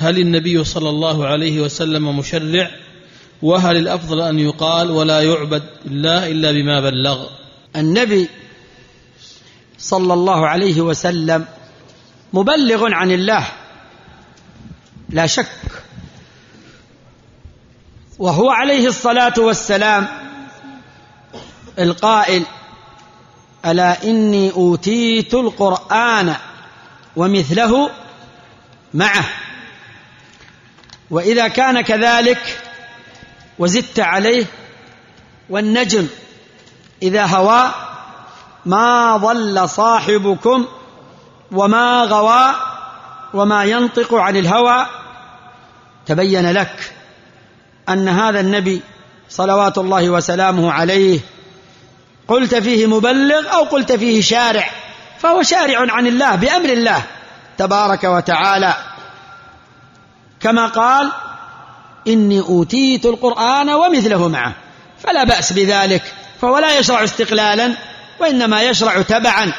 هل النبي صلى الله عليه وسلم مشرع؟ وهل الأفضل أن يقال ولا يعبد الله إلا بما بلغ؟ النبي صلى الله عليه وسلم مبلغ عن الله لا شك. وهو عليه الصلاة والسلام القائل ألا إني أوتيت القرآن ومثله معه؟ وإذا كان كذلك وزدت عليه والنجم إذا هوى ما ضل صاحبكم وما غوى وما ينطق عن الهوى تبين لك أن هذا النبي صلوات الله وسلامه عليه قلت فيه مبلغ أو قلت فيه شارع فهو شارع عن الله بأمر الله تبارك وتعالى كما قال إني أوتيت القرآن ومثله معه فلا بأس بذلك فهو لا يشرع استقلالا وإنما يشرع تبعا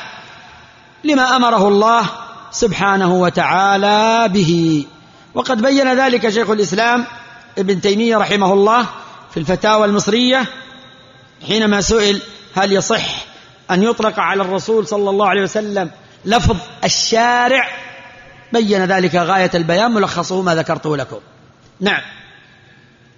لما أمره الله سبحانه وتعالى به. وقد بين ذلك شيخ الإسلام ابن تيمية رحمه الله في الفتاوى المصرية حينما سئل هل يصح أن يطلق على الرسول صلى الله عليه وسلم لفظ الشارع بين ذلك غاية البيان ملخصه ما ذكرته لكم. نعم.